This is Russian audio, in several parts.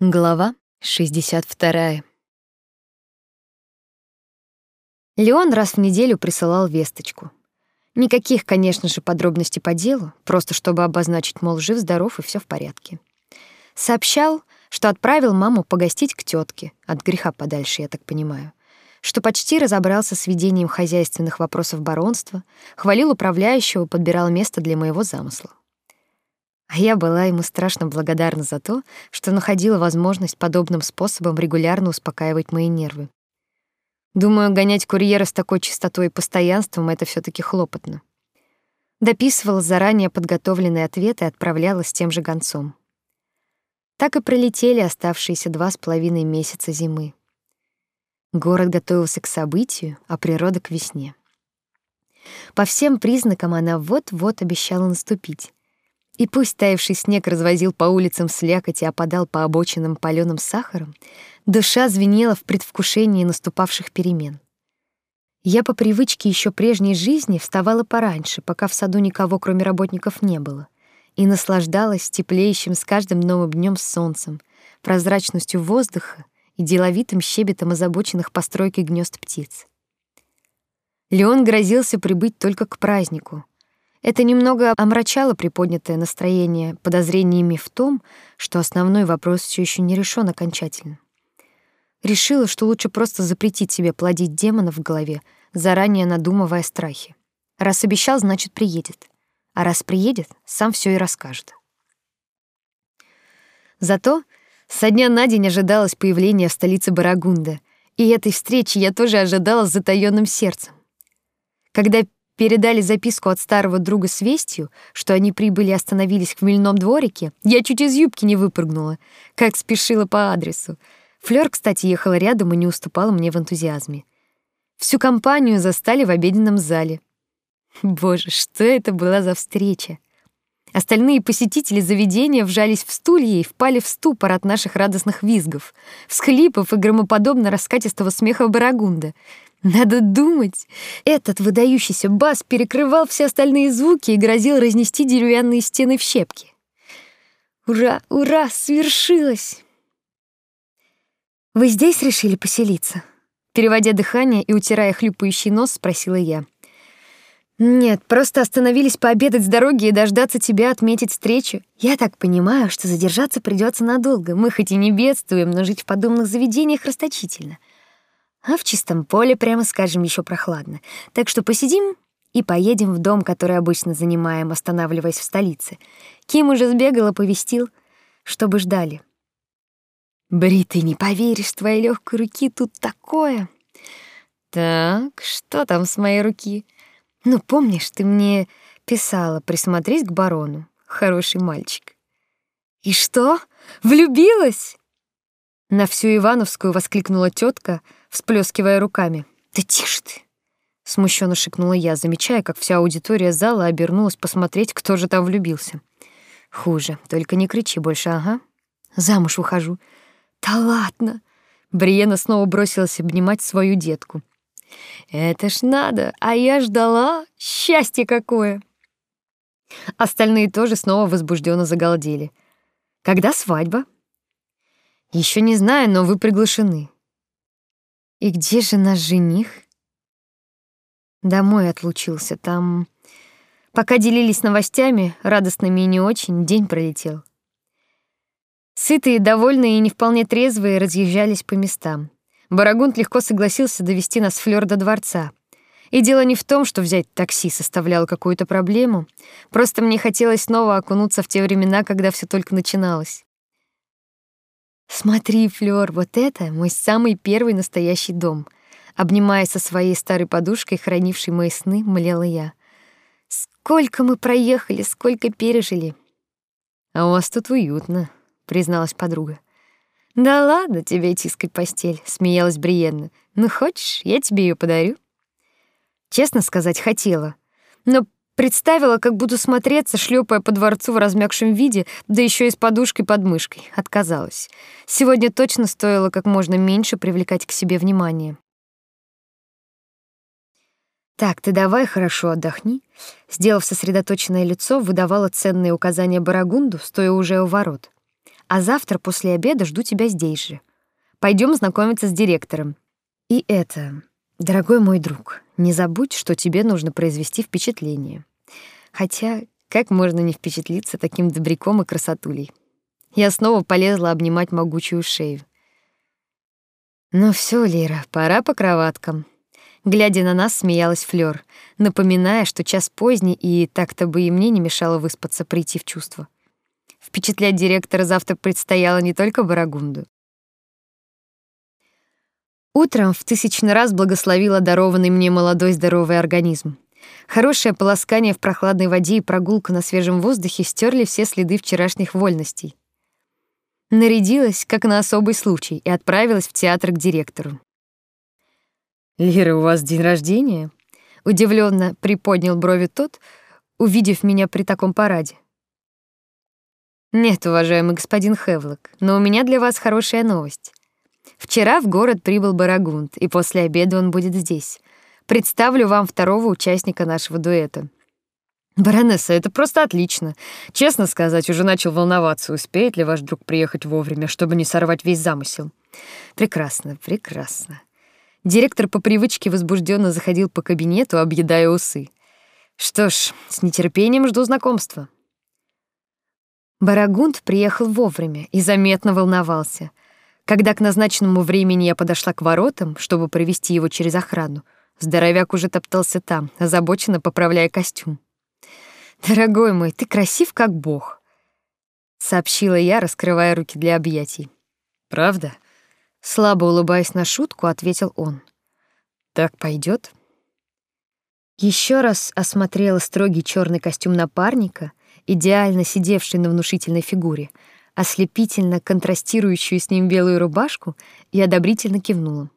Глава 62. Леон раз в неделю присылал весточку. Никаких, конечно же, подробностей по делу, просто чтобы обозначить, мол, жив-здоров и все в порядке. Сообщал, что отправил маму погостить к тетке, от греха подальше, я так понимаю, что почти разобрался с ведением хозяйственных вопросов баронства, хвалил управляющего, подбирал место для моего замысла. А я была ему страшно благодарна за то, что находила возможность подобным способом регулярно успокаивать мои нервы. Думаю, гонять курьера с такой частотой и постоянством это все таки хлопотно. Дописывала заранее подготовленные ответы и отправляла с тем же гонцом. Так и пролетели оставшиеся два с половиной месяца зимы. Город готовился к событию, а природа к весне. По всем признакам она вот-вот обещала наступить. И пусть таявший снег развозил по улицам слякоть и опадал по обочинам палёным сахаром, душа звенела в предвкушении наступавших перемен. Я по привычке еще прежней жизни вставала пораньше, пока в саду никого, кроме работников, не было, и наслаждалась теплеющим с каждым новым днем солнцем, прозрачностью воздуха и деловитым щебетом озабоченных постройкой гнезд птиц. Леон грозился прибыть только к празднику, это немного омрачало приподнятое настроение подозрениями в том, что основной вопрос все еще не решен окончательно. Решила, что лучше просто запретить себе плодить демонов в голове, заранее надумывая страхи. Раз обещал, значит, приедет. А раз приедет, сам все и расскажет. Зато со дня на день ожидалось появление в столице Барагунда, и этой встречи я тоже ожидала с затаённым сердцем. Когда передали записку от старого друга с вестью, что они прибыли и остановились в хмельном дворике, я чуть из юбки не выпрыгнула, как спешила по адресу. Флёр, кстати, ехала рядом и не уступала мне в энтузиазме. Всю компанию застали в обеденном зале. Боже, что это была за встреча! Остальные посетители заведения вжались в стулья и впали в ступор от наших радостных визгов, всхлипов и громоподобно раскатистого смеха Барагунда — надо думать, этот выдающийся бас перекрывал все остальные звуки и грозил разнести деревянные стены в щепки. Ура, ура, свершилось! Вы здесь решили поселиться? Переводя дыхание и утирая хлюпающий нос, спросила я. Нет, просто остановились пообедать с дороги и дождаться тебя отметить встречу. Я так понимаю, что задержаться придется надолго. Мы хоть и не бедствуем, но жить в подобных заведениях расточительно. А в чистом поле, прямо скажем, еще прохладно. Так что посидим и поедем в дом, который обычно занимаем, останавливаясь в столице. Ким уже сбегал и повестил, чтобы ждали. Бри, ты не поверишь, твоей легкой руки тут такое. Так, что там с моей руки? Ну, помнишь, ты мне писала, присмотреть к барону. Хороший мальчик. И что? Влюбилась? На всю Ивановскую воскликнула тетка, всплескивая руками. «Да тише ты!» Смущенно шикнула я, замечая, как вся аудитория зала обернулась посмотреть, кто же там влюбился. «Хуже, только не кричи больше, ага. Замуж выхожу». «Да ладно!» Бриена снова бросилась обнимать свою детку. «Это ж надо, а я ждала! Счастье какое!» Остальные тоже снова возбужденно загалдели. «Когда свадьба?» Еще не знаю, но вы приглашены. И где же наш жених? Домой отлучился. Там пока делились новостями, радостными и не очень, день пролетел. Сытые, довольные и не вполне трезвые разъезжались по местам. Барагунт легко согласился довести нас Флёр до дворца. И дело не в том, что взять такси составляло какую-то проблему, просто мне хотелось снова окунуться в те времена, когда все только начиналось. Смотри, Флёр, вот это мой самый первый настоящий дом. Обнимая со своей старой подушкой, хранившей мои сны, млела я. Сколько мы проехали, сколько пережили. А у вас тут уютно, призналась подруга. Да ладно тебе тискать постель, смеялась Бриенна. Ну хочешь, я тебе ее подарю? Честно сказать, хотела. Но Представила, как буду смотреться, шлепая по дворцу в размягшем виде, да еще и с подушкой под мышкой. Отказалась. Сегодня точно стоило как можно меньше привлекать к себе внимание. Так, ты давай хорошо отдохни. Сделав сосредоточенное лицо, выдавала ценные указания Барагунду, стоя уже у ворот. А завтра после обеда жду тебя здесь же. Пойдем знакомиться с директором. И это, дорогой мой друг, не забудь, что тебе нужно произвести впечатление. Хотя, как можно не впечатлиться таким добряком и красотулей? Я снова полезла обнимать могучую шею. Ну все, Лира, пора по кроваткам. Глядя на нас, смеялась Флёр, напоминая, что час поздний, и так-то бы и мне не мешало выспаться, прийти в чувство. Впечатлять директора завтра предстояло не только Барагунду. Утром в тысячный раз благословила дарованный мне молодой здоровый организм. Хорошее полоскание в прохладной воде и прогулка на свежем воздухе стерли все следы вчерашних вольностей. Нарядилась, как на особый случай, и отправилась в театр к директору. «Лира, у вас день рождения?» Удивленно приподнял брови тот, увидев меня при таком параде. «Нет, уважаемый господин Хевлок, но у меня для вас хорошая новость. Вчера в город прибыл Барагунд, и после обеда он будет здесь. Представлю вам второго участника нашего дуэта. Баронесса, это просто отлично. Честно сказать, уже начал волноваться, успеет ли ваш друг приехать вовремя, чтобы не сорвать весь замысел. Прекрасно, прекрасно. Директор по привычке возбужденно заходил по кабинету, объедая усы. Что ж, с нетерпением жду знакомства. Барагунд приехал вовремя и заметно волновался. Когда к назначенному времени я подошла к воротам, чтобы провести его через охрану, здоровяк уже топтался там, озабоченно поправляя костюм. «Дорогой мой, ты красив, как бог», — сообщила я, раскрывая руки для объятий. «Правда?» Слабо улыбаясь на шутку, ответил он. «Так пойдет? Еще раз осмотрела строгий черный костюм напарника, идеально сидевший на внушительной фигуре, ослепительно контрастирующую с ним белую рубашку, и одобрительно кивнула.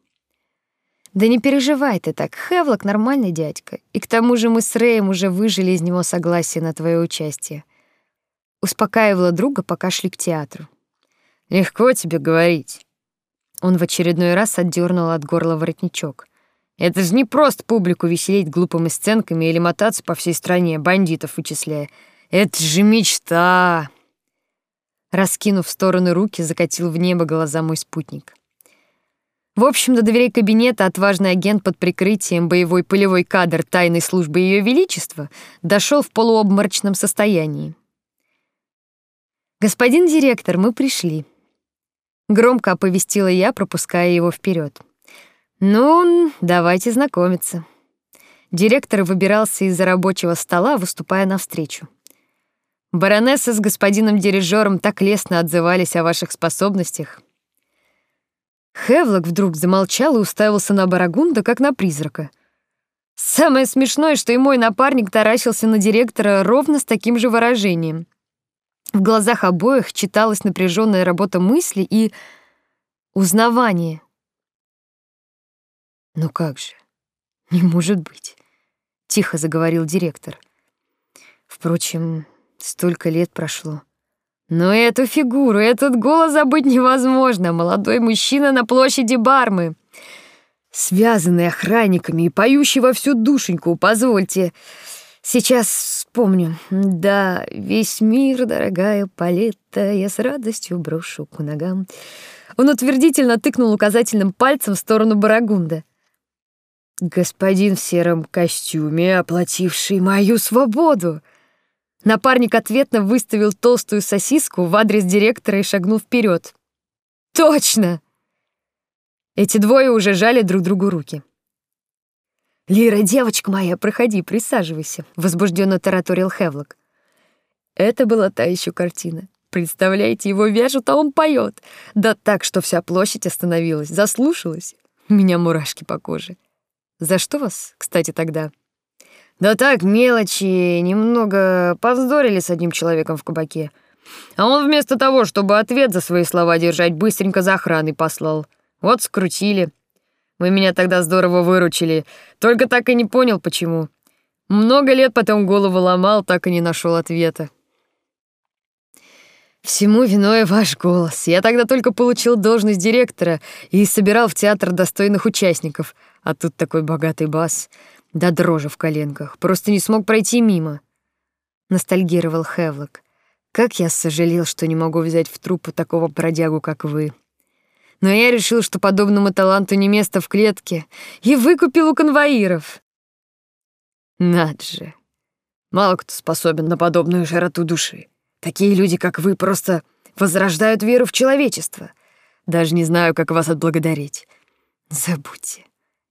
Да не переживай ты так, Хевлок нормальный дядька. И к тому же мы с Рэем уже выжили из него согласие на твое участие. Успокаивала друга, пока шли к театру. Легко тебе говорить. Он в очередной раз отдернул от горла воротничок. Это же не просто публику веселить глупыми сценками или мотаться по всей стране, бандитов вычисляя. Это же мечта. Раскинув в стороны руки, закатил в небо глаза мой спутник. В общем, до дверей кабинета отважный агент под прикрытием боевой полевой кадр тайной службы Ее Величества дошел в полуобморочном состоянии. «Господин директор, мы пришли», — громко оповестила я, пропуская его вперед. «Ну, давайте знакомиться». Директор выбирался из-за рабочего стола, выступая навстречу. «Баронесса с господином дирижером так лестно отзывались о ваших способностях». Хевлок вдруг замолчал и уставился на Барагунда, как на призрака. Самое смешное, что и мой напарник таращился на директора ровно с таким же выражением. В глазах обоих читалась напряженная работа мысли и узнавание. «Ну как же? Не может быть», — тихо заговорил директор. «Впрочем, столько лет прошло». Но эту фигуру, этот голос забыть невозможно. Молодой мужчина на площади Бармы. Связанный охранниками и поющий во всю душеньку, позвольте. Сейчас вспомню. Да, весь мир, дорогая Палетта, я с радостью брошу к ногам. Он утвердительно тыкнул указательным пальцем в сторону Барагунда. Господин в сером костюме, оплативший мою свободу. Напарник ответно выставил толстую сосиску в адрес директора и шагнул вперед. «Точно!» Эти двое уже жали друг другу руки. «Лира, девочка моя, проходи, присаживайся», — возбужденно тараторил Хевлок. Это была та еще картина. Представляете, его вяжут, а он поет. Да так, что вся площадь остановилась, заслушалась. У меня мурашки по коже. За что вас, кстати, тогда? Да так, мелочи, немного повздорили с одним человеком в кабаке. А он вместо того, чтобы ответ за свои слова держать, быстренько за охраной послал. Вот скрутили. Вы меня тогда здорово выручили, только так и не понял, почему. Много лет потом голову ломал, так и не нашел ответа. Всему виной ваш голос. Я тогда только получил должность директора и собирал в театр достойных участников, а тут такой богатый бас. Да дрожи в коленках, просто не смог пройти мимо. Ностальгировал Хевлок. Как я сожалел, что не могу взять в труппу такого бродягу, как вы. Но я решил, что подобному таланту не место в клетке, и выкупил у конвоиров. Над же. Мало кто способен на подобную жироту души. Такие люди, как вы, просто возрождают веру в человечество. Даже не знаю, как вас отблагодарить. Забудьте.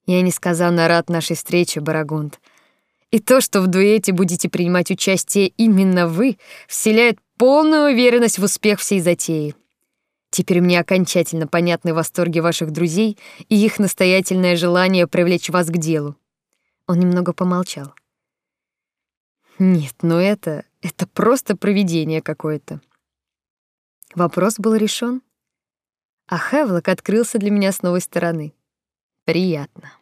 Я несказанно рад нашей встрече, Барагунд. И то, что в дуэте будете принимать участие именно вы, вселяет полную уверенность в успех всей затеи. Теперь мне окончательно понятны восторги ваших друзей и их настоятельное желание привлечь вас к делу. Он немного помолчал. Нет, ну это это просто провидение какое-то. Вопрос был решен, а Хевлок открылся для меня с новой стороны. Приятно.